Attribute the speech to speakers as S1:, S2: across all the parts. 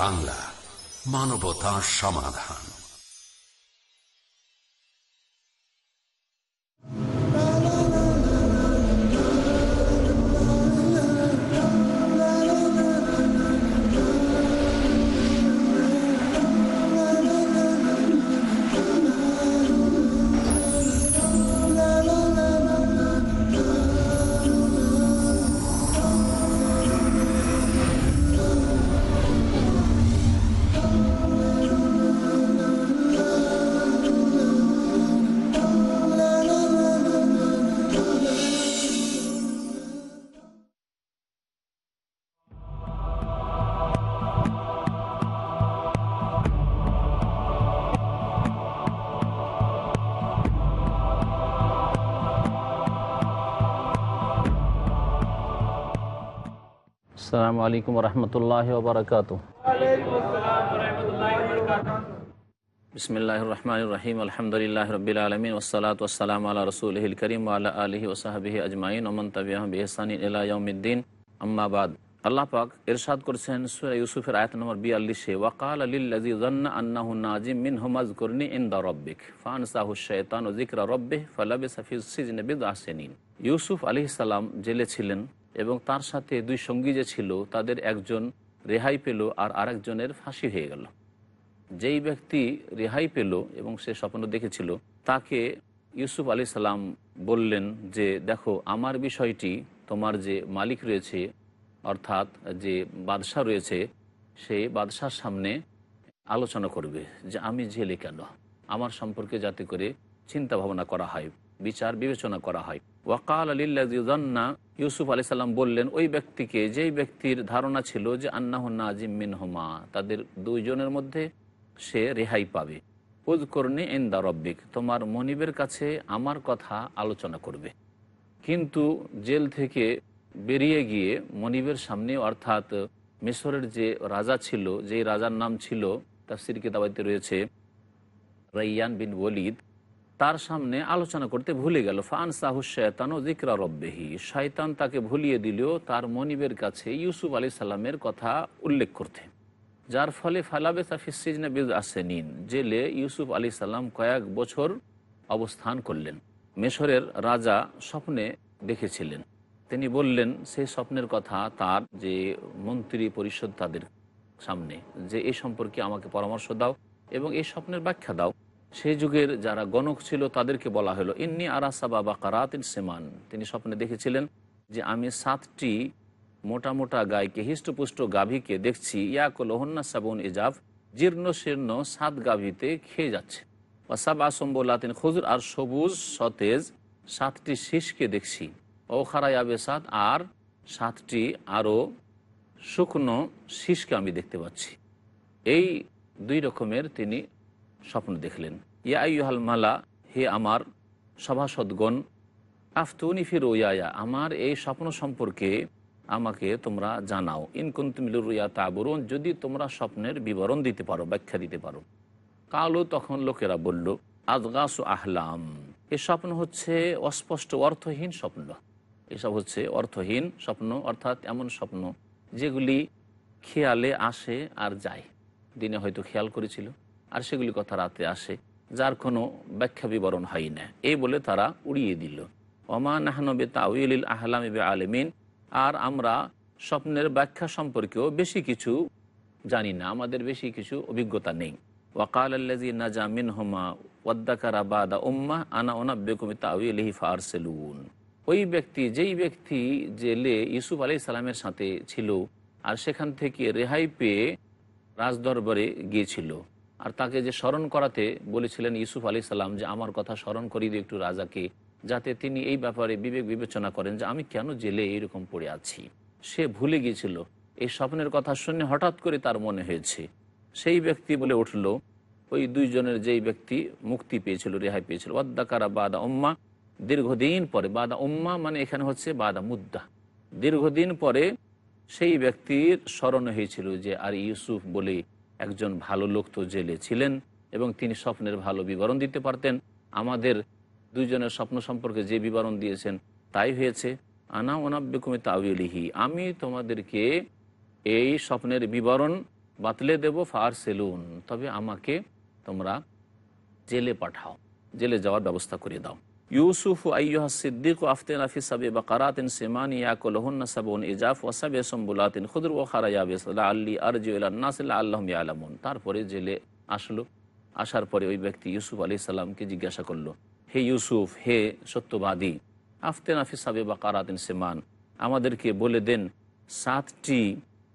S1: বাংলা মানবতা সমাধান।
S2: আসসালামু আলাইকুম রহমতুল্লাহ ওবরাকাত। বিসমিল্লাহ রহমান রহিম, আলহামদুলিল্লাহ রবিল আলমিন ওসালাত ওসালাম আল্লাহ রসুল হিল করিম আল্লাহ আলহি ওসাহাবিহি আজমাইন ওমন তাবিয়াহসানি ইলাউদ্দিন আম্মাবাদ আল্লাহ পাক এরশাদ করছেন সুরা ইউসুফের আয়াত নম্বর বিয়াল্লিশে ওয়াকাল আলিল্লাজি জন্না আন্নাহু নাজিম মিন হুমাজ করনি ইন্দা রব্বিক ফান সাহু শৈতান ও জিকরা রব্বে ফলাবে সাফিজ সিজনে বিদ আসেনিন ইউসুফ আলি সালাম জেলে ছিলেন। এবং তার সাথে দুই সঙ্গী যে ছিল, তাদের একজন রেহাই পেল আর আরেকজনের ফাঁসি হয়ে গেল। যেই ব্যক্তি রেহাই পেল এবং সে স্বপ্ন দেখেছিল, তাকে ইউসুফ আলি সাল্লাম বললেন যে, দেখো, আমার বিষয়টি তোমার যে মালিক রয়েছে, অর্থাৎ যে বাদশাহ রয়েছে, সে বাদশার সামনে আলোচনা করবে যে, আমি জেলে কেন? আমার সম্পর্কে যাতে করে চিন্তা ভাবনা করা হয়। বিচার বিবেচনা করা হয়। ওয়াকাল আলিল্লাজিউজান্না ইউসুফ আলি সাল্লাম বললেন, ওই ব্যক্তিকে যেই ব্যক্তির ধারণা ছিল যে আন্নাহ নাজিম মিন হুমা তাদের দুইজনের মধ্যে সে রেহাই পাবে। উজ করনি ইন্দা রব্বিক, তোমার মনিবের কাছে আমার কথা আলোচনা করবে। কিন্তু জেল থেকে বেরিয়ে গিয়ে মনিবের সামনে, অর্থাৎ মিশরের যে রাজা ছিল, যেই রাজার নাম ছিল, তাফসির কিতাবাইতে রয়েছে, রাইয়ান বিন ওলিদ তার সামনে আলোচনা করতে ভুলে গেল। ফান সাহু শয়তান ও জিকরা রব্বেহি। শয়তান তাকে ভুলিয়ে দিলেও তার মনিবের কাছে ইউসুফ আলি সাল্লামের কথা উল্লেখ করতে। যার ফলে ফালাবে সাফিসিজনে বিজ আসেনিন জেলে ইউসুফ আলী সাল্লাম কয়েক বছর অবস্থান করলেন। মেশরের রাজা স্বপ্নে দেখেছিলেন। তিনি বললেন, সেই স্বপ্নের কথা তার যে মন্ত্রী পরিষদ তাদের সামনে, যে এ সম্পর্কে আমাকে পরামর্শ দাও এবং এই স্বপ্নের ব্যাখ্যা দাও। সেই যুগের যারা গণক ছিল, তাদেরকে বলা হলো, ইন্নি আরাসাবা বা কারাতিন সেমান। তিনি স্বপ্নে দেখেছিলেন যে, আমি সাতটি মোটা মোটা গাইকে, হিষ্টপুষ্ট গাভীকে দেখছি। ইয়াকল হন্না সাবন ইজাফ, জীর্ণ শীর্ণ সাত গাভীতে খেয়ে যাচ্ছে। বা সাব আসম্বলাতিন খুজুর আর সবুজ সতেজ সাতটি শীষকে দেখছি। ও খারায়াবে সাত আর সাতটি আরও শুকনো শীষকে আমি দেখতে পাচ্ছি। এই দুই রকমের তিনি স্বপ্ন দেখলেন। ইয়া আইহাল মালা, হে আমার সভাসদগণ, আফতুনি ফির ওয়ায়া আমার এই স্বপ্ন সম্পর্কে আমাকে তোমরা জানাও। ইনকুন্তুমিলুর রুইয়া তাবরুন, যদি তোমরা স্বপ্নের বিবরণ দিতে পারো, ব্যাখ্যা দিতে পারো। কালো, তখন লোকেরা বলল আদগাস আহলাম, এ স্বপ্ন হচ্ছে অস্পষ্ট, অর্থহীন স্বপ্ন। এসব হচ্ছে অর্থহীন স্বপ্ন, অর্থাৎ এমন স্বপ্ন যেগুলি খেয়ালে আসে আর যায়। দিনে হয়তো খেয়াল করেছিল। আর সেগুলি কথা রাতে আসে, যার কোনো ব্যাখ্যা বিবরণ হয় না। এই বলে তারা উড়িয়ে দিল। ওমা নাহনবে তাউল আহলাম এবে আলমিন, আর আমরা স্বপ্নের ব্যাখ্যা সম্পর্কেও বেশি কিছু জানি না, আমাদের বেশি কিছু অভিজ্ঞতা নেই। ওয়াকাল আল্লাজি নাজা মিন হোমা ওয়াদ্দাকারা বাদা উম্মা, আনা ওনাব্বেকুমি তাউলিহি ফারসেলুন ওই ব্যক্তি, যেই ব্যক্তি জেলে ইউসুফ আলি সালামের সাথে ছিল, আর সেখান থেকে রেহাই পেয়ে রাজদরবারে গিয়েছিল। আর তাকে যে স্মরণ করাতে বলেছিলেন ইউসুফ আলি সাল্লাম যে, আমার কথা স্মরণ করিয়ে দিই একটু রাজাকে, যাতে তিনি এই ব্যাপারে বিবেক বিবেচনা করেন যে, আমি কেন জেলে এইরকম পড়ে আছি? সে ভুলে গিয়েছিল। এই স্বপ্নের কথা শুনে হঠাৎ করে তার মনে হয়েছে। সেই ব্যক্তি বলে উঠল, ওই দুইজনের যেই ব্যক্তি মুক্তি পেয়েছিল, রেহাই পেয়েছিল, ওয়াদ্দাকারা বাদা উম্মা, দীর্ঘদিন পরে, বাদা উম্মা মানে এখানে হচ্ছে বাদা মুদ্দা। দীর্ঘদিন পরে সেই ব্যক্তির স্মরণ হয়েছিল যে, আর ইউসুফ বলে একজন ভালো লোক তো জেলে ছিলেন এবং তিনি স্বপ্নের ভালো বিবরণ দিতে পারতেন। আমাদের দুইজনের স্বপ্ন সম্পর্কে যে বিবরণ দিয়েছেন, তাই হয়েছে। আনা ওনাব্বিকুমি তাউলিহি আমি তোমাদেরকে এই স্বপ্নের বিবরণ বাতলে দেব ফার সেলুন তবে আমাকে তোমরা জেলে পাঠাও, জেলে যাওয়ার ব্যবস্থা করে দাও। ইউসুফ আইয়ুহা সিদ্দিক আফি সাবে বা কারাতিন সেমান ইয়াকুলহন্না সাবুন ইজাফ ওয়াসাবে সম্বুলাতিন খুদর ও খারাইয়াবেস আল্লি আরজু নাসিল্লা আল্লাহ আলামুন তারপরে জেলে আসলো আসার পরে ওই ব্যক্তি ইউসুফ আলি সাল্লামকে জিজ্ঞাসা করল হে ইউসুফ হে সত্যবাদী আফতেন আফি সাবে বা কারাতিন সেমান আমাদেরকে বলে দেন, সাতটি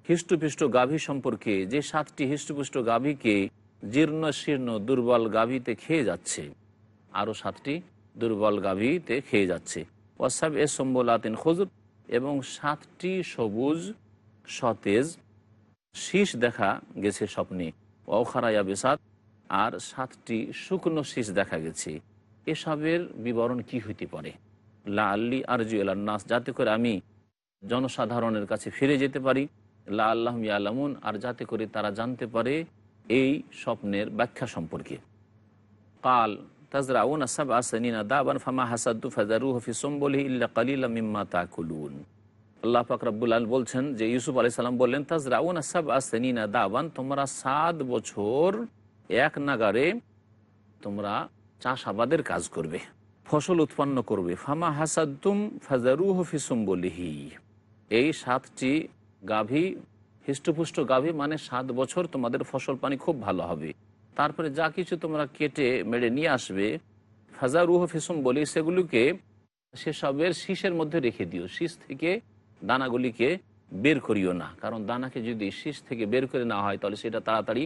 S2: হৃষ্টপুষ্ট গাভী সম্পর্কে, যে সাতটি হৃষ্টপুষ্ট গাভীকে জীর্ণ শীর্ণ দুর্বল গাভীতে খেয়ে যাচ্ছে। আরও সাতটি দুর্বল গাভীতে খেয়ে যাচ্ছে। ওয়াসাব এ সম্বলাতিন খজুর এবং সাতটি সবুজ সতেজ শীষ দেখা গেছে স্বপ্নে। অখারাইয়া বেসাদ আর সাতটি শুকনো শীষ দেখা গেছে। এসবের বিবরণ কি হইতে পারে? লা আল্লি আরজু নাস, যাতে করে আমি জনসাধারণের কাছে ফিরে যেতে পারি। লা আল্লাহ আলামুন আর যাতে করে তারা জানতে পারে এই স্বপ্নের ব্যাখ্যা সম্পর্কে। কাল তাজরাউন আসাব আসনিনা দাবান ফামা হাসাদু ফাজারু হফি সম্বলি ইল্লা কালিলা মিম্মা তাকুলুন আল্লাহ পাক রব্বুল আল বলছেন যে ইউসুফ আলি সাল্লাম বললেন, তাজরাউন আসাব আসনিনা দাবান, তোমরা সাত বছর এক নাগারে তোমরা চাষাবাদের কাজ করবে, ফসল উৎপন্ন করবে। ফামা হাসাদ্তুম ফাজারু হফি সম্বলিহি। এই সাতটি গাভী, হৃষ্টপুষ্ট গাভী মানে সাত বছর তোমাদের ফসল পানি খুব ভালো হবে। তারপরে যা কিছু তোমরা কেটে মেরে নিয়ে আসবে ফাজা রুহ ফিসুম বলি সেগুলিকে সেসবের শীষের মধ্যে রেখে দিও। শীষ থেকে দানাগুলিকে বের করিও না, কারণ দানাকে যদি শীষ থেকে বের করে না হয়, তাহলে সেটা তাড়াতাড়ি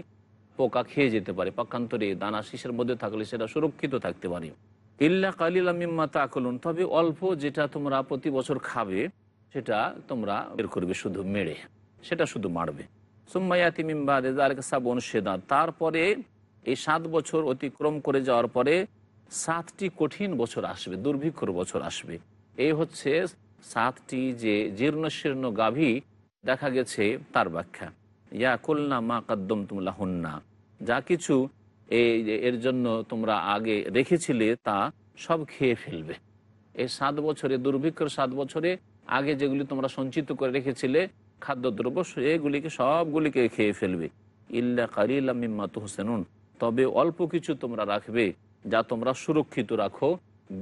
S2: পোকা খেয়ে যেতে পারে। পক্ষান্তরে দানা শীষের মধ্যে থাকলে সেটা সুরক্ষিত থাকতে পারে। ইল্লা কালিলা মিম্মা তাকলুন, তবে অল্প যেটা তোমরা প্রতি বছর খাবে, সেটা তোমরা বের করবে শুধু মেরে, সেটা শুধু মারবে। সুম্মায়াতি মিম্বা সাবন সেদা তারপরে এই সাত বছর অতিক্রম করে যাওয়ার পরে সাতটি কঠিন বছর আসবে, দুর্ভিক্ষর বছর আসবে। এই হচ্ছে সাতটি যে জীর্ণ শীর্ণ গাভী দেখা গেছে তার ব্যাখ্যা। ইয়া কল্লা মা কাদ্দম তুমলা হন্না যা কিছু এই এর জন্য তোমরা আগে রেখেছিলে তা সব খেয়ে ফেলবে। এই সাত বছরে, দুর্ভিক্ষর সাত বছরে আগে যেগুলি তোমরা সঞ্চিত করে রেখেছিলে, খাদ্যদ্রব্য সেগুলিকে সবগুলিকে খেয়ে ফেলবে। ইল্লা কালিল্লা মিম্মাত হোসেনুন তবে অল্প কিছু তোমরা রাখবে যা তোমরা সুরক্ষিত রাখো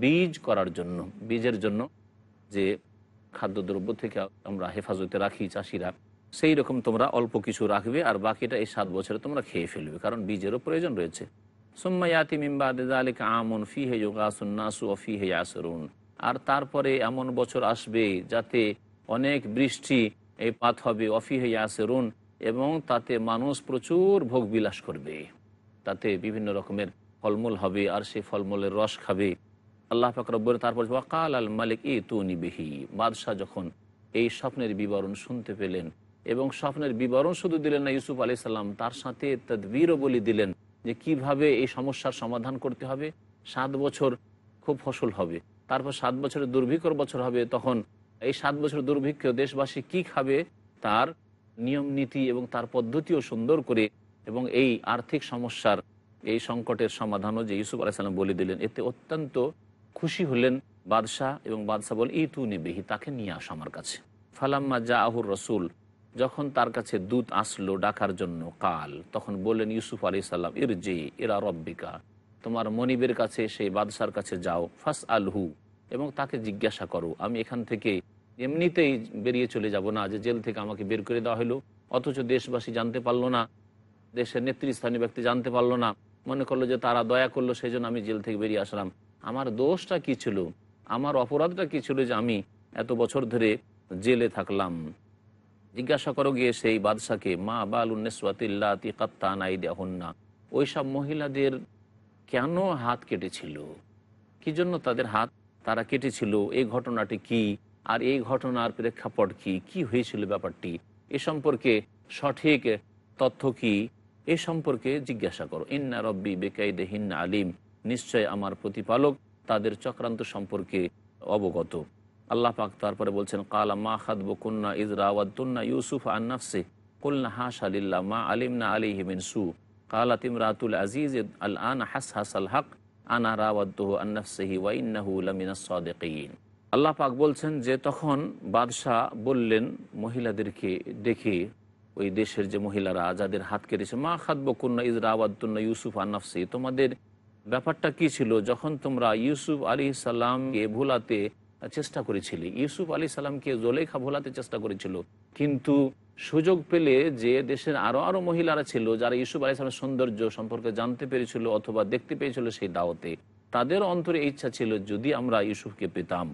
S2: বীজ করার জন্য। বীজের জন্য যে খাদ্যদ্রব্য থেকে আমরা হেফাজতে রাখি চাষিরা, সেই রকম তোমরা অল্প কিছু রাখবে আর বাকিটা এই সাত বছরে তোমরা খেয়ে ফেলবে, কারণ বীজেরও প্রয়োজন রয়েছে। সুম্মায়াতি মিম্বাদ আমন ফি হে যোগাসুন্নাসু ও ফি হে আসরুন আর তারপরে এমন বছর আসবে যাতে অনেক বৃষ্টি এই পাত হবে অফি হে আসরুন এবং তাতে মানুষ প্রচুর ভোগ বিলাস করবে। তাতে বিভিন্ন রকমের ফলমূল হবে আর সেই ফলমূলের রস খাবে। আল্লাহ ফাকরব্বর তারপর ওয়াকাল আল মালিক ই তু নিবিহি বাদশাহ যখন এই স্বপ্নের বিবরণ শুনতে পেলেন এবং স্বপ্নের বিবরণ শুধু দিলেন না, ইউসুফ আলি সাল্লাম তার সাথে তদবিরও বলি দিলেন যে কীভাবে এই সমস্যার সমাধান করতে হবে। সাত বছর খুব ফসল হবে, তারপর সাত বছরের দুর্ভিক্ষর বছর হবে, তখন এই সাত বছর দুর্ভিক্ষ দেশবাসী কি খাবে? তার নিয়ম নীতি এবং তার পদ্ধতিও সুন্দর করে এবং এই আর্থিক সমস্যার এই সংকটের সমাধানও যে ইউসুফ আলাইসাল্লাম বলে দিলেন, এতে অত্যন্ত খুশি হলেন বাদশাহ এবং বাদশাহ বল এই তু নিবিহি, তাকে নিয়ে আস আমার কাছে। ফালাম্মা জা আহুর রসুল যখন তার কাছে দূত আসলো ডাকার জন্য, কাল তখন বললেন, ইউসুফ আলি সাল্লাম ইর জে এরা রব্বিকা, তোমার মনিবের কাছে, সেই বাদশার কাছে যাও ফাস আলহু এবং তাকে জিজ্ঞাসা করো, আমি এখান থেকে এমনিতেই বেরিয়ে চলে যাব না, যে জেল থেকে আমাকে বের করে দেওয়া হলো, অথচ দেশবাসী জানতে পারল না দেশের নেতৃস্থানীয় ব্যক্তি জানতে পারল না। মনে করল যে তারা দয়া করল সেই জন্য আমি জেল থেকে বেরিয়ে আসলাম। আমার দোষটা কি ছিল? আমার অপরাধটা কি ছিল যে আমি এত বছর ধরে জেলে থাকলাম? জিজ্ঞাসা করো গিয়ে সেই বাদশাকে, মা বালুন্নেসাতিল্লাতি কাত্তানাই দেহন্না ওই সব মহিলাদের কেন হাত কেটেছিল? কি জন্য তাদের হাত তারা কেটেছিল? এই ঘটনাটি কি? আর এই ঘটনার প্রেক্ষাপট কি? কি হয়েছিল ব্যাপারটি? এ সম্পর্কে সঠিক তথ্য কি? এ সম্পর্কে জিজ্ঞাসা করো। ইন্না রব্বি বেকাইদে হিন্না আলিম। নিশ্চয় আমার প্রতিপালক তাদের চক্রান্ত সম্পর্কে অবগত। আল্লাহ পাক তারপরে বলছেন, কালা মা খাদব কুন্না ইজরাওয়াদ্দুন্না ইউসুফ আন্নাফসে কুলনা হাস আলিল্লা মা আলিমনা আলী হিমিন সু। কালা তিমরাতুল আজিজ আল আন হাস হাস আল হক আনা রাওয়াদ্দুহু আন্নাফসেহি ওয়াইন্নাহু লামিনা সাদেকিন। আল্লাহ পাক বলছেন যে, তখন বাদশাহ বললেন মহিলাদেরকে ডেকে ওই দেশের যে মহিলারা যাদের হাত কেটেছে, মা খাদব কন্যা ইজরা ইউসুফ আন্নাফসি তোমাদের ব্যাপারটা কি ছিল? যখন তোমরা ইউসুফ আলী সাল্লামকে ভোলাতে চেষ্টা করেছিলে, ইউসুফ আলী সাল্লামকে জোলেখা ভোলাতে চেষ্টা করেছিল, কিন্তু সুযোগ পেলে যে দেশের আরও আরও মহিলারা ছিল, যারা ইউসুফ আলী সাল্লামের সৌন্দর্য সম্পর্কে জানতে পেরেছিল অথবা দেখতে পেয়েছিল সেই দাওয়াতে, তাদের অন্তরে ইচ্ছা ছিল যদি আমরা ইউসুফকে পেতাম।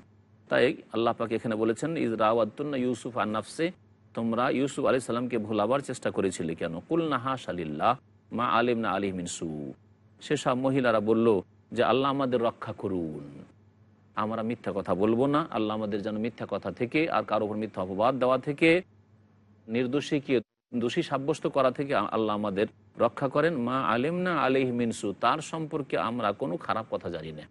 S2: তাই আল্লাহ পাকে এখানে বলেছেন ইজ ইজরাওয়াত্তুন্না ইউসুফ আন্নাফসে তোমরা ইউসুফ আলী সাল্লামকে ভোলাবার চেষ্টা করেছিলে কেন? কুলনাহা শালিল্লাহ মা আলিম না আলী মিনসু সেসব মহিলারা বলল যে, আল্লাহ আমাদের রক্ষা করুন। আমরা মিথ্যা কথা বলব না। আল্লাহ আমাদের যেন মিথ্যা কথা থেকে আর কারও উপর মিথ্যা অপবাদ দেওয়া থেকে নির্দোষীকে দোষী সাব্যস্ত করা থেকে আল্লাহ আমাদের রক্ষা করেন। মা আলিম না আলিহ মিনসু তার সম্পর্কে আমরা কোনো খারাপ কথা জানি না।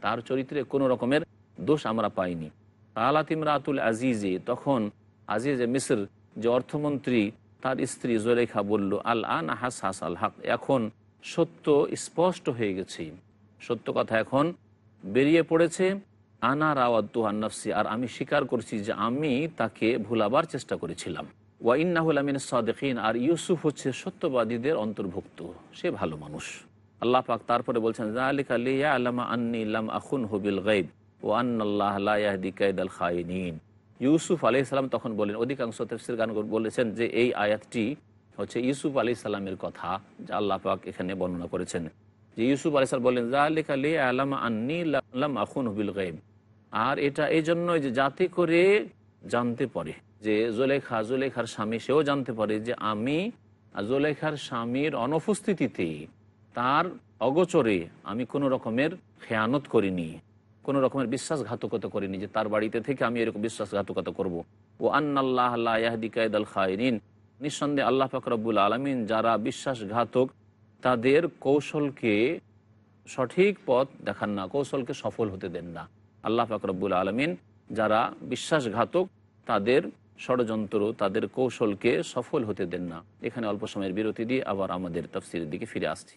S2: তার চরিত্রে কোনো রকমের দোষ আমরা পাইনি। আলাত ইমরাতুল আজিজে তখন আজিজে মিসর যে অর্থমন্ত্রী তার স্ত্রী জোরেখা বলল, আল আন হাস হাস আল হক। এখন সত্য স্পষ্ট হয়ে গেছে। সত্য কথা এখন বেরিয়ে পড়েছে, আনা রাওয়াদ্দু আর আমি স্বীকার করছি যে আমি তাকে ভুলাবার চেষ্টা করেছিলাম। ওয়াইন্নাহুল আমিন সাদেকিন। আর ইউসুফ হচ্ছে সত্যবাদীদের অন্তর্ভুক্ত। সে ভালো মানুষ। আল্লাহ পাক তারপরে বলছেন জালিক আলিয়া আল্লামা আন্নি ইল্লাম আখুন হুবিল গাইব ও আন্নাল্লাহ লাহদি কায়দ আল খাইনিন ইউসুফ আলি সাল্লাম তখন বলেন, অধিকাংশ তফসির গান বলেছেন যে এই আয়াতটি হচ্ছে ইউসুফ আলি সাল্লামের কথা যা আল্লাহ পাক এখানে বর্ণনা করেছেন। যে ইউসুফ আলি সাল বললেন জালিক আলিয়া আল্লামা আখুন আর এটা এই জন্যই যে যাতে করে জানতে পারে যে জোলেখা, জোলেখার স্বামী, সেও জানতে পারে যে আমি জোলেখার স্বামীর অনুপস্থিতিতে তার অগোচরে আমি কোনো রকমের খেয়ানত করিনি। কোনো রকমের বিশ্বাসঘাতকতা করিনি যে তার বাড়িতে থেকে আমি এরকম বিশ্বাসঘাতকতা করব। ও আন্নাল্লাহ আল্লাহদি কায়দ আল খায়রিন। নিঃসন্দেহে আল্লাহ ফাকরাবুল আলমিন যারা বিশ্বাসঘাতক, তাদের কৌশলকে সঠিক পথ দেখান না, কৌশলকে সফল হতে দেন না। আল্লাহ ফাকরাবুল আলমিন যারা বিশ্বাসঘাতক, তাদের ষড়যন্ত্র, তাদের কৌশলকে সফল হতে দেন না। এখানে অল্প সময়ের বিরতি দিয়ে আবার আমাদের তফসিলের দিকে ফিরে আসছি।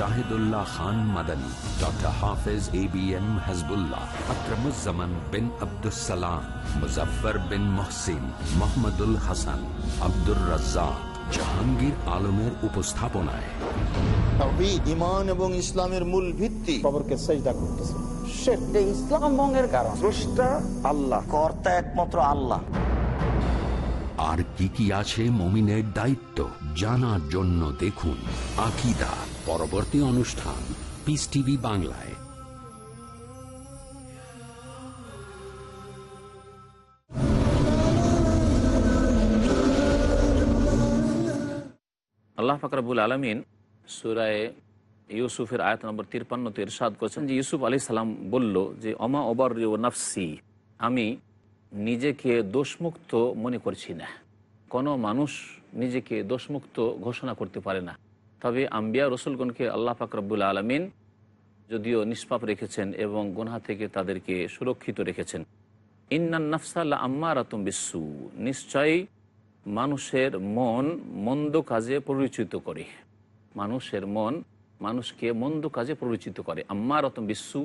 S1: Shahidullah Khan Madani doctor Hafez A B M Hazbullah bin Abdussalam Muzaffar bin Mohsin Mohammadul Hasan Abdur Razzak Jahangir আলমের উপস্থাপনায়।
S3: ইমান এবং ইসলামের মূল ভিত্তি।
S4: খবরকে চেষ্টা করতেছে।
S5: শিরক, ইসলাম ভঙ্গের কারণ?
S4: স্রষ্টা আল্লাহ কর্তা একমাত্র আল্লাহ।
S1: আর কি কি আছে মমিনের দায়িত্ব জানার জন্য দেখুন আকিদা। পরবর্তী অনুষ্ঠান পিস টিভি বাংলায়।
S2: আল্লাহ ফাকরাবুল আলমিন সুরায় ইউসুফের আয়াত নম্বর তিরপান্নতে ইরশাদ করেছেন যে ইউসুফ আলী সালাম বলল যে, অমা ওবার নাফসি, আমি নিজেকে দোষমুক্ত মনে করছি না। কোনো মানুষ নিজেকে দোষমুক্ত ঘোষণা করতে পারে না। তবে আম্বিয়া রসুলগণকে আল্লাহ ফাকরাবুল আলমিন যদিও নিষ্পাপ রেখেছেন এবং গুনহা থেকে তাদেরকে সুরক্ষিত রেখেছেন। ইন্নান নাফসাল্লা আম্মা রাতুম বিশ্বু নিশ্চয়ই মানুষের মন মন্দ কাজে পরিচিত করে। মানুষের মন মানুষকে মন্দ কাজে পরিচিত করে। আম্মা রতম বিশ্বু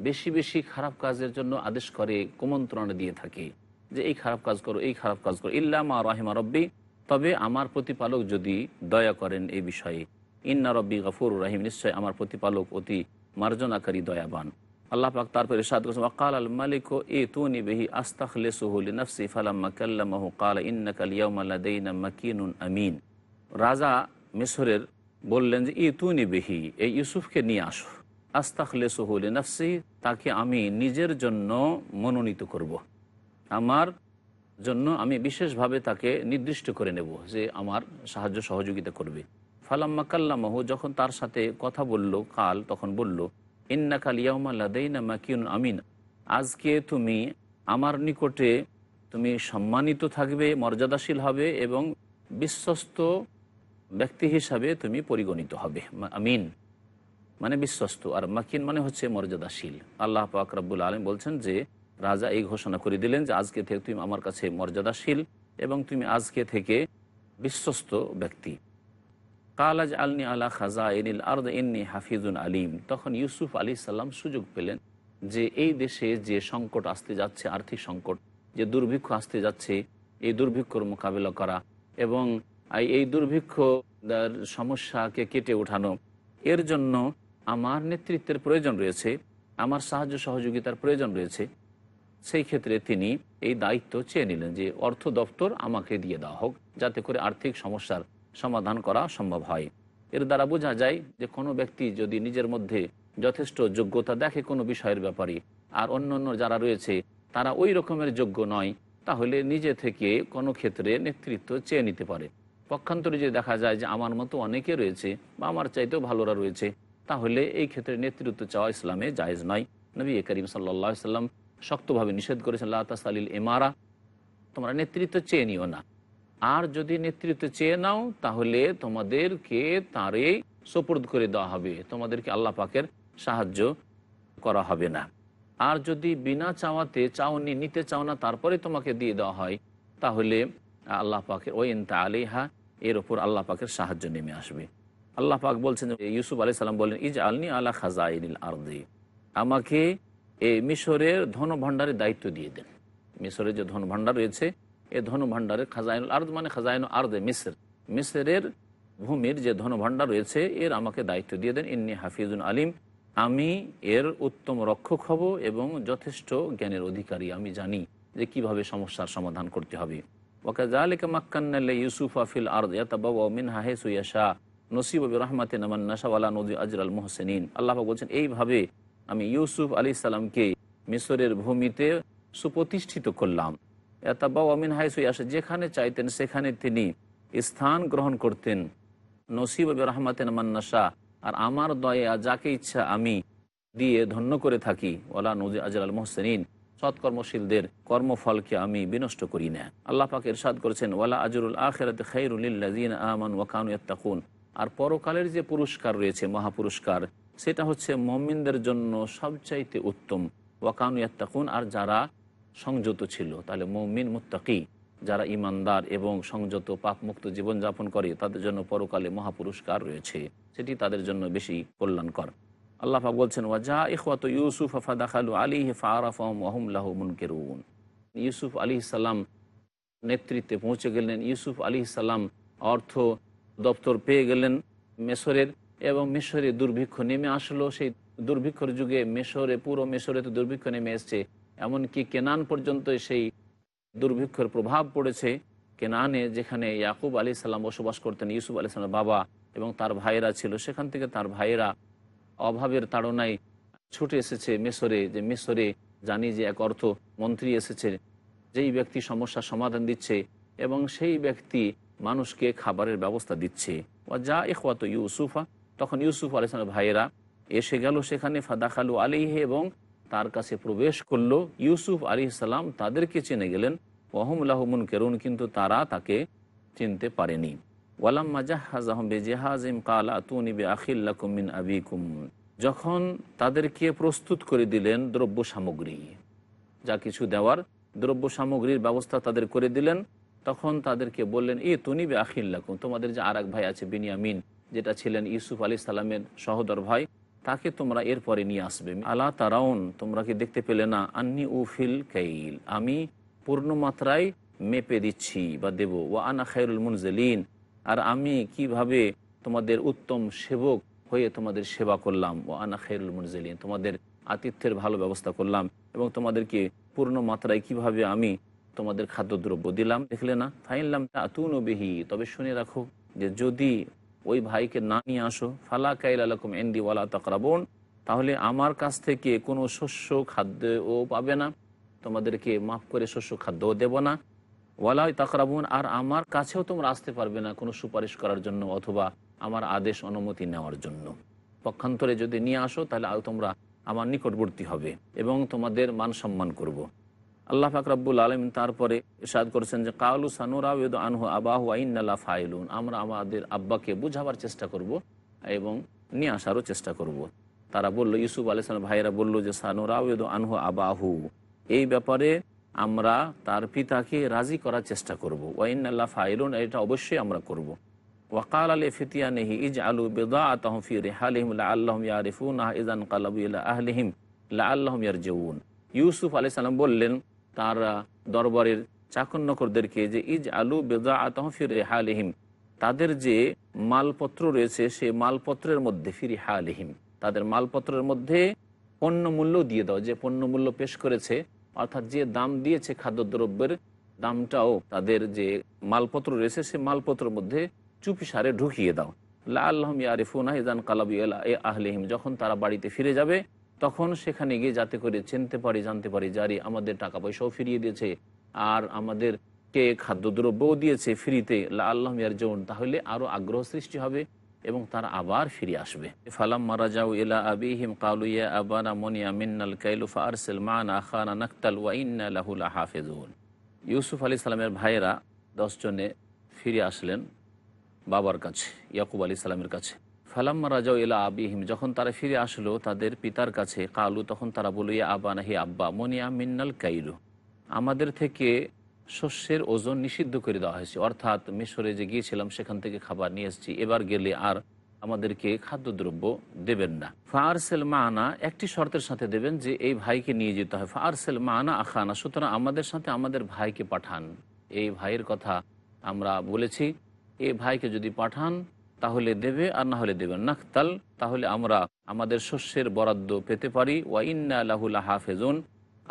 S2: বেশি বেশি খারাপ কাজের জন্য আদেশ করে, কুমন্ত্রণা দিয়ে থাকে যে, এই খারাপ কাজ করো, এই খারাপ কাজ করো। ইল্লামা রাহিমা রব্বি তবে আমার প্রতিপালক যদি দয়া করেন এই বিষয়ে, ইন্না রব্বি গফুর রাহিম, নিশ্চয় আমার প্রতিপালক অতি মার্জনাকারী, দয়াবান। আল্লাহ পাক তারপর ইরশাদ করেছেন, ওয়াকাল আল মালিক এ তুনি বিহি আস্তাখলিসুহু লিনাফসি ফালাম্মা কাল্লামাহু ক্বালা ইন্নাকা আল-ইয়াওমা লাদাইনা মাকিনুন আমিন। রাজা মিশরের বললেন যে ই তুনি বিহি, এই ইউসুফকে নিয়ে আসো। আস্তাখলিসুহু লিনাফসি, তাকে আমি নিজের জন্য মনোনীত করব। আমার জন্য আমি বিশেষভাবে তাকে নির্দিষ্ট করে নেব যে আমার সাহায্য সহযোগিতা করবে। ফালাম্মা কাল্লামাহু যখন তার সাথে কথা বলল, কাল তখন বলল ইন্না ইন্নাকাল ইয়াউমাল্লাদাইনা মাকিউন আমিন। আজকে তুমি আমার নিকটে, তুমি সম্মানিত থাকবে, মর্যাদাশীল হবে এবং বিশ্বস্ত ব্যক্তি হিসাবে তুমি পরিগণিত হবে। আমিন। মানে বিশ্বস্ত। আর মাকিন মানে হচ্ছে মর্যাদাশীল। আল্লাহ পাক আলম বলছেন যে রাজা এই ঘোষণা করে দিলেন যে আজকে থেকে তুমি আমার কাছে মর্যাদাশীল এবং তুমি আজকে থেকে বিশ্বস্ত ব্যক্তি। কালাজ আলনি আলা খাজা এনিল আর্দ এন্নি হাফিজুন আলিম। তখন ইউসুফ আলী সাল্লাম সুযোগ পেলেন যে এই দেশে যে সংকট আসতে যাচ্ছে, আর্থিক সংকট, যে দুর্ভিক্ষ আসতে যাচ্ছে, এই দুর্ভিক্ষর মোকাবিলা করা এবং এই- দুর্ভিক্ষ সমস্যাকে কেটে ওঠানো, এর জন্য আমার নেতৃত্বের প্রয়োজন রয়েছে, আমার সাহায্য সহযোগিতার প্রয়োজন রয়েছে। সেই ক্ষেত্রে তিনি এই দায়িত্ব চেয়ে নিলেন যে অর্থ দপ্তর আমাকে দিয়ে দেওয়া হোক, যাতে করে আর্থিক সমস্যার সমাধান করা সম্ভব হয়। এর দ্বারা বোঝা যায় যে কোনো ব্যক্তি যদি নিজের মধ্যে যথেষ্ট যোগ্যতা দেখে কোনো বিষয়ের ব্যাপারে, আর অন্য অন্য যারা রয়েছে তারা ওই রকমের যোগ্য নয়, তাহলে নিজে থেকে কোনো ক্ষেত্রে নেতৃত্ব চেয়ে নিতে পারে। পক্ষান্তরে যদি দেখা যায় যে আমার মতো অনেকে রয়েছে বা আমার চাইতেও ভালোরা রয়েছে, তাহলে এই ক্ষেত্রে নেতৃত্ব চাওয়া ইসলামে জায়েজ নয়। নবী করিম সাল্লা সাল্লাম শক্তভাবে নিষেধ করেছেন তাসালিল এমারা তোমরা নেতৃত্ব চেয়ে নিও না। আর যদি নেতৃত্ব চেয়ে নাও, তাহলে তোমাদেরকে তারে সোপর্দ করে দেওয়া হবে। তোমাদেরকে আল্লাহ পাকের সাহায্য করা হবে না। আর যদি বিনা চাওয়াতে চাওনি, নিতে চাও না, তারপরে তোমাকে দিয়ে দেওয়া হয়, তাহলে আল্লাহ পাকের ওই এনতা আলিহা এর ওপর আল্লাহ পাকের সাহায্য নেমে আসবে। আল্লাহ পাক বলছেন ইউসুফ আলি সাল্লাম বলেন ইজ আলনি আল্লাহ আর্দি। আমাকে এই মিশরের ধন ভাণ্ডারের দায়িত্ব দিয়ে দেন। মিশরের যে ধন ভাণ্ডার রয়েছে এই ধন ভাণ্ডারের খাজাইনুল আর্দ মানে খাজাইন আর্দে মিসর মিসরের ভূমির যে ধন ভাণ্ডার রয়েছে, এর আমাকে দায়িত্ব দিয়ে দেন। ইন্নি হাফিজুন আলিম, আমি এর উত্তম রক্ষক হব এবং যথেষ্ট জ্ঞানের অধিকারী, আমি জানি যে কীভাবে সমস্যার সমাধান করতে হবে। ওয়াকাজালিকা মাক্কান্নাল্লা ইউসুফ আফিল আর্দ ইয়াতাবাওয়া মিনহা হাইসু ইয়াশা, নসিব রহমাতে নামান নাশাওয়ালা নদী আজরাল মোহসেনিন। আল্লাহ বলছেন, এইভাবে আমি ইউসুফ আলী সালামকে মিশরের ভূমিতে সুপ্রতিষ্ঠিত করলাম। এতাবা অমিন হাইসু আসে, যেখানে চাইতেন সেখানে তিনি স্থান গ্রহণ করতেন। নসিব রহমাতেন মান্নাসা, আর আমার দয়া, যাকে ইচ্ছা আমি দিয়ে ধন্য করে থাকি। ওলা নজি আজরাল মোহসেনিন, সৎকর্মশীলদের কর্মফলকে আমি বিনষ্ট করি না। আল্লাহ পাক ইরশাদ করেছেন, ওয়ালা আজরুল আখেরাত খৈরুল্লাজিন আমান ওয়াকানু ইয়াত্তাকুন। আর পরকালের যে পুরস্কার রয়েছে, মহাপুরস্কার সেটা হচ্ছে মমিনদের জন্য সবচাইতে উত্তম। ওয়াকানু ইয়াত্তাকুন, আর যারা সংযত ছিল, তাহলে মমিন মুত্তাকি। যারা ইমানদার এবং সংযত, পাপমুক্ত জীবনযাপন করে, তাদের জন্য পরকালে মহাপুরস্কার রয়েছে। সেটি তাদের জন্য বেশি কল্যাণকর। আল্লাহ পাক বলছেন ওয়াজা ইখওয়াত ইউসুফ ফাদাখালু আলী ফারাফাহম ওয়াহুম লাহু মুনকিরুন। ইউসুফ আলী সাল্লাম নেতৃত্বে পৌঁছে গেলেন। ইউসুফ আলী সাল্লাম অর্থ দপ্তর পেয়ে গেলেন। মেসরের এবং মিশরে দুর্ভিক্ষ নেমে আসলো। সেই দুর্ভিক্ষর যুগে মেশরে, পুরো মেশরে তো দুর্ভিক্ষ নেমে এসছে। এমনকি কেনান পর্যন্ত সেই দুর্ভিক্ষের প্রভাব পড়েছে। কেনানে যেখানে ইয়াকুব আলী সাল্লাম বসবাস করতেন, ইউসুফ আলী সাল্লাম বাবা এবং তার ভাইয়েরা ছিল, সেখান থেকে তার ভাইয়েরা অভাবের তাড়নায় ছুটে এসেছে মেসরে যে মেসরে জানি যে এক অর্থ মন্ত্রী এসেছে, যেই ব্যক্তি সমস্যার সমাধান দিচ্ছে এবং সেই ব্যক্তি মানুষকে খাবারের ব্যবস্থা দিচ্ছে। যা এখওয়াত ইউসুফা তখন ইউসুফ আলাইসলামের ভাইয়েরা এসে গেল সেখানে, ফাদাখালু আলিহে এবং তার কাছে প্রবেশ করল। ইউসুফ আলী সালাম তাদেরকে চিনে গেলেন ওহমুল্লাহমুন কেরুন কিন্তু তারা তাকে চিনতে পারেনি। ওয়ালাম মাজাহাজম বেজেহাজিম, কাল আতুনিবে আখিল্লাকুম মিন আবিকুম। যখন তাদেরকে প্রস্তুত করে দিলেন দ্রব্য সামগ্রী, যা কিছু দেওয়ার দ্রব্য সামগ্রীর ব্যবস্থা তাদের করে দিলেন, তখন তাদেরকে বললেন এ তুনিবে আখিল্লাকুম তোমাদের যে আর ভাই আছে বিনিয়ামিন যেটা ছিলেন ইউসুফ আলী সালামের সহদর ভাই, তাকে তোমরা এরপরে নিয়ে আসবে। আলা তারাউন, তোমরা কি দেখতে পেলে না? আন্নি উফিল কাইল, আমি পূর্ণ মাত্রায় মেপে দিচ্ছি বা দেব। ও আনা খায়রুল মুনজেলিন, আর আমি কীভাবে তোমাদের উত্তম সেবক হয়ে তোমাদের সেবা করলাম? ও আনা খায়রুল মুনজেলিন, তোমাদের আতিথ্যের ভালো ব্যবস্থা করলাম এবং তোমাদেরকে পূর্ণ মাত্রায় কীভাবে আমি তোমাদের খাদ্যদ্রব্য দিলাম? দেখলে না? ফাইনলাম আতুন বিহি, তবে শুনে রাখো যে যদি ওই ভাইকে না নিয়ে আসো। ফালা কাইল আলকুম এন্দি ওয়ালা তাকরাবন। তাহলে আমার কাছ থেকে কোনো শস্য খাদ্যও পাবে না। তোমাদেরকে মাফ করে শস্য খাদ্যও দেব না। ওয়ালাই তাকরাবুন, আর আমার কাছেও তোমরা আসতে পারবে না কোনো সুপারিশ করার জন্য অথবা আমার আদেশ অনুমতি নেওয়ার জন্য। পক্ষান্তরে যদি নিয়ে আসো, তাহলে তোমরা আমার নিকটবর্তী হবে এবং তোমাদের মান সম্মান করব। আল্লাহ ফাকরাবুল আলম তারপরে ইসাদ করেছেন যে, কালু সানুরাউদ আনহু আবাহু আইনাল্লাহ ফাইলুন। আমরা আমাদের আব্বাকে বুঝাবার চেষ্টা করব এবং নিয়ে আসারও চেষ্টা করব। তারা বলল, ইউসুফ আলাইসলাম ভাইয়েরা বলল যে সানুরাউদ আনহু আবাহু। এই ব্যাপারে আমরা তার পিতাকে রাজি করার চেষ্টা করব। ওয়াইন আল্লাহ ফাইলুন, এটা অবশ্যই আমরা করব। ওয়াকাল আল ফিতিয়ানহি ইজ আলু বেদা আতহফি রেহালিম আল্লাহম ইয়ারিফুন আহ ইজান কালাবু ইলা আহলিহিম লা আল্লাহম ইয়ারজউন। ইউসুফ আলি সাল্লাম বললেন তার দরবারের চাকর নকরদেরকে যে ইজ আলু বেদা আতহফি রেহালিহিম, তাদের যে মালপত্র রয়েছে সে মালপত্রের মধ্যে ফিরি হালিহিম তাদের মালপত্রের মধ্যে পণ্য মূল্য দিয়ে দাও, যে পণ্য মূল্য পেশ করেছে, অর্থাৎ যে দাম দিয়েছে খাদ্যদ্রব্যের দামটাও তাদের যে মালপত্র রয়েছে সে মালপত্রের মধ্যে চুপি সারে ঢুকিয়ে দাও। লা আল্লাহম ইয়ারিফুনা ইজান কালাবি এ আহলিহিম, যখন তারা বাড়িতে ফিরে যাবে তখন সেখানে গিয়ে যাতে করে চিনতে পারি, জানতে পারি যারি আমাদের টাকা পয়সাও ফিরিয়ে দিয়েছে আর আমাদের কে খাদ্যদ্রব্যও দিয়েছে ফ্রিতে, লা আল্লাহম ইয়ার জৌন তাহলে আরও আগ্রহ সৃষ্টি হবে এবং তারা আবার ফিরে আসবে। ফালাম মারা যাও ইলা আবিহিম কালুইয়া আবানা মনিয়া, মিন্নাল কাইলুফা আরসেল মান আখানা নাকতাল ওয়াইন্না লাহুল হাফেজুন ইউসুফ আলী সালামের ভাইয়েরা দশজনে ফিরে আসলেন বাবার কাছে, ইয়াকুব আলী সালামের কাছে। ফালাম্মা রাজাও এলা আবিহিম, যখন তারা ফিরে আসলো তাদের পিতার কাছে, কালু, তখন তারা বলল, ইয়া আবা নাহি আব্বা, মনিয়া মিন্নাল কাইলু। আমাদের থেকে শস্যের ওজন নিষিদ্ধ করে দেওয়া হয়েছে। অর্থাৎ মিশরে যে গিয়েছিলাম, সেখান থেকে খাবার নিয়ে এসেছি। এবার গেলে আর আমাদেরকে খাদ্যদ্রব্য দেবেন না। ফারসেল মানা একটি শর্তের সাথে দেবেন যে, এই ভাইকে নিয়ে যেতে হয়। ফারসেল মানা আখানা, সুতরাং আমাদের সাথে আমাদের ভাইকে পাঠান। এই ভাইয়ের কথা আমরা বলেছি। এই ভাইকে যদি পাঠান তাহলে দেবে আর না হলে দেবেন নাকতাল তাহলে আমরা আমাদের শস্যের বরাদ্দ পেতে পারি। ওয়াইন্না লাহুল হাফেজুন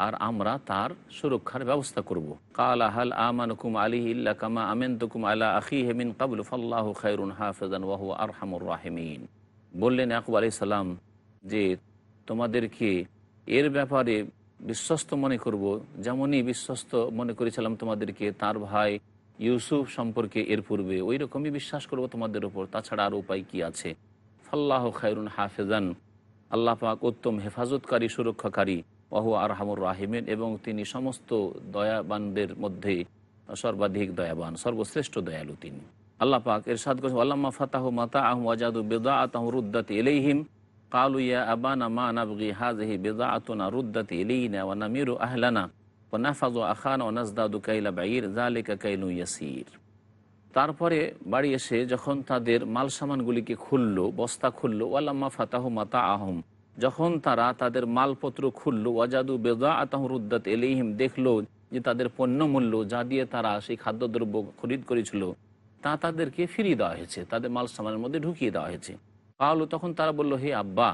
S2: আর আমরা তার সুরক্ষার ব্যবস্থা করব। কাল আহাল আমানুকুম আলী ইল্লা কামা আমেন্তুকুম আলা আখি হেমিন কাবুল ফাল্লাহ খায়রুন হাফেজান ওয়াহু আর আরহামুর রাহেমিন। বললেন ইয়াকুব আলি সাল্লাম যে, তোমাদেরকে এর ব্যাপারে বিশ্বস্ত মনে করব। যেমনই বিশ্বস্ত মনে করেছিলাম তোমাদেরকে, তার ভাই ইউসুফ সম্পর্কে এর পূর্বে ওই রকমই বিশ্বাস করব তোমাদের উপর, তাছাড়া আর উপায় কি আছে? ফাল্লাহ খায়রুন হাফেজান, আল্লাহ পাক উত্তম হেফাজতকারী, সুরক্ষাকারী, ওহু আরহামুর রাহিমেন এবং তিনি সমস্ত দয়াবানদের মধ্যে সর্বাধিক দয়াবান, সর্বশ্রেষ্ঠ দয়ালু তিনি। আল্লাহ পাক এর সাদ করছেন ফাতাহ মাতা আহম ওয়াজাদু বেদা আতাহ রুদ্দাতি এলেহিম কালু ইয়া আবানা মা নাবগি হাজহি বেদা আতুনা রুদ্দাতি এলেইনা ওয়া নামিরু আহলানা। আখান কাইলা বাইর কাইলু তারপরে বাড়ি এসে যখন তাদের মাল সামানগুলিকে খুলল, বস্তা খুলল ওয়াল্লাম্মা ফাতাহ মাতা আহম যখন তারা তাদের মালপত্র খুলল ওয়াজাদু বেদা আতাহরুদ্দাত এলিহিম দেখল যে তাদের পণ্য মূল্য যা দিয়ে তারা সেই খাদ্যদ্রব্য খরিদ করেছিল, তা তাদেরকে ফিরিয়ে দেওয়া হয়েছে, তাদের মাল সামানের মধ্যে ঢুকিয়ে দেওয়া হয়েছে। পাওলো তখন তারা বলল, হে আব্বা,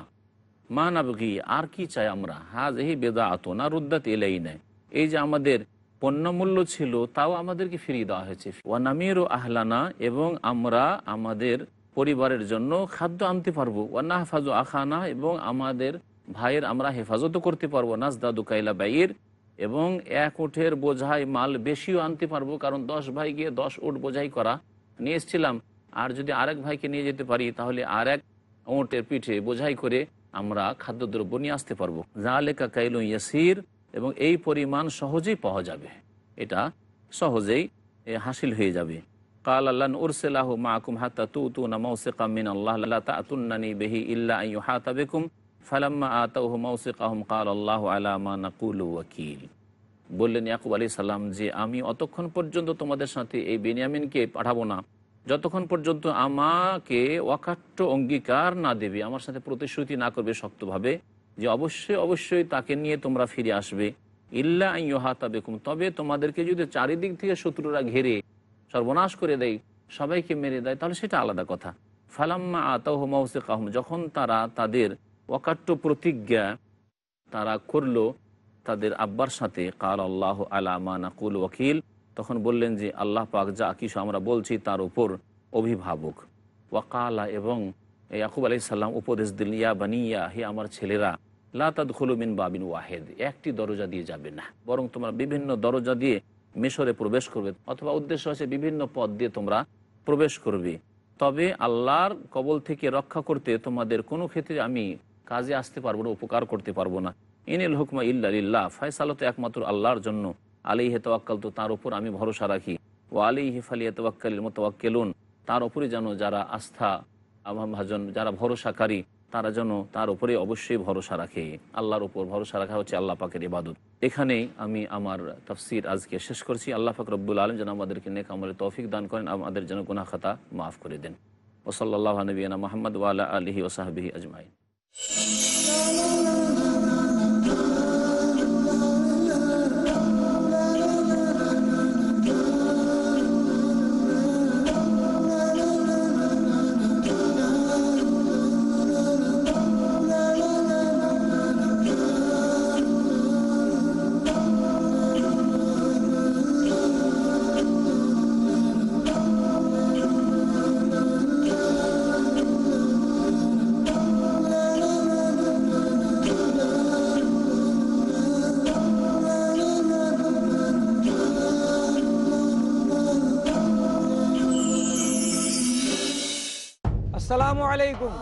S2: মা নাবগি আর কি চাই আমরা? হাজ এই বেদা আত না রুদ্দাত এলেই নেয় এই যে আমাদের পণ্যমূল্য ছিল, তাও আমাদেরকে ফিরিয়ে দেওয়া হয়েছে। ওয়ানামির ও আহলানা, এবং আমরা আমাদের পরিবারের জন্য খাদ্য আনতে পারব। ওয়ান্না হাফাজু আখানা, এবং আমাদের ভাইয়ের আমরা হেফাজতও করতে পারব। নাজদাদু কাইলা বাইয়ের এবং এক উঠের বোঝাই মাল বেশিও আনতে পারব, কারণ দশ ভাই গিয়ে দশ উঠ বোঝাই করা। নিয়ে এসছিলাম। আর যদি আরেক ভাইকে নিয়ে যেতে পারি, তাহলে আর এক ওঁটের পিঠে বোঝাই করে আমরা খাদ্যদ্রব্য নিয়ে আসতে পারব। জালেকা কাইলু ইয়াসির এবং এই পরিমাণ সহজেই পাওয়া যাবে। এটা সহজেই হাসিল হয়ে যাবে। কাল আল্লাহ উরসেলাহ মাকুম হাত্তা তু তু না মৌসিকা মিন আল্লাহ তাতুন্নানি বেহি ইল্লা আইয়ু হাতা বেকুম, ফালাম্মা আতাউহু মৌসিকাহুম কাল আল্লাহ আলা মা নাকুলু ওয়াকিল। বললেন ইয়াকুব আলী সাল্লাম যে আমি অতক্ষণ পর্যন্ত তোমাদের সাথে এই বেনিয়ামিনকে পাঠাবো না। যতক্ষণ পর্যন্ত আমাকে অকাট্য অঙ্গীকার না দেবে, আমার সাথে প্রতিশ্রুতি না করবে শক্তভাবে যে অবশ্যই অবশ্যই তাকে নিয়ে তোমরা ফিরে আসবে। ইল্লা ইহাতা বেকুম তবে তোমাদেরকে যদি চারিদিক থেকে শত্রুরা ঘেরে সর্বনাশ করে দেয়, সবাইকে মেরে দেয়, তাহলে সেটা আলাদা কথা। ফালাম্মা আতাহ মৌসে কাহম যখন তারা তাদের অকাট্য প্রতিজ্ঞা তারা করল, তাদের আব্বার সাথে, কাল আল্লাহ আলামা নাকুল ওয়াকিল, তখন বললেন যে, আল্লাহ পাক যা কিছু আমরা বলছি তার উপর অভিভাবক। ওয়াকালা, এবং ইয়াকুব আলি সাল্লাম উপদেশ দিল ইয়া বানিয়া, হে আমার ছেলেরা খুলুমিন বাবিন ওয়াহেদ, একটি দরজা দিয়ে যাবে না। বরং তোমরা বিভিন্ন দরজা দিয়ে মিশরে প্রবেশ করবে, অথবা উদ্দেশ্য আছে বিভিন্ন পথ দিয়ে তোমরা প্রবেশ করবে। তবে আল্লাহর কবল থেকে রক্ষা করতে তোমাদের কোনো ক্ষেত্রে আমি কাজে আসতে পারব না, উপকার করতে পারব না। ইনিল হুকমা ইল্লাহ ফয়সাল তো একমাত্র আল্লাহর জন্য। আলী হে তোয়াক্কাল তো তার উপর আমি ভরসা রাখি। ও আলী হিফালিয়া তোয়াক্কালির মোতোয়াক্কেলুন তার উপরে যেন যারা আস্থা ভাজন, যারা ভরসাকারী তারা যেন তার উপরে অবশ্যই ভরসা রাখে। আল্লাহর উপর ভরসা রাখা হচ্ছে আল্লাহ পাকের ইবাদত। এখানেই আমি আমার তফসির আজকে শেষ করছি। আল্লাহ পাক রব্বুল আলম যেন আমাদেরকে নেক আমলের তৌফিক দান করেন, আমাদের যেন গুনাখাতা মাফ করে দেন। ওসল্লাহ নবীনা মোহাম্মদ ওয়ালা আলহি ওসাহাবিহি আজমাইন।
S3: আসসালামু আলাইকুম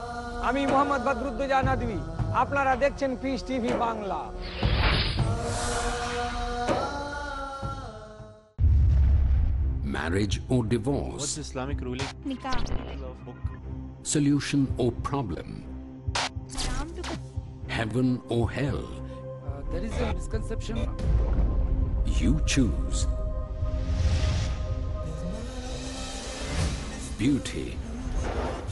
S3: আমি মোহাম্মদ বদরুদ্দোজা নদী আপনারা দেখছেন peace TV Bangla
S1: Marriage or divorce?
S6: Islamic ruling?
S1: Solution or problem? Heaven or hell?
S3: there is a misconception.
S1: You choose. Beauty,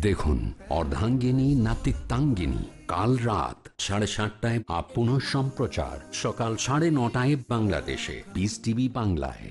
S1: দেখুন, অর্ধাঙ্গিনী, নাতিত্বাঙ্গিনী, কাল রাত সাড়ে সাতটায় আপন সম্প্রচার, সকাল সাড়ে নটায় বাংলাদেশে বিস টিভি বাংলায়।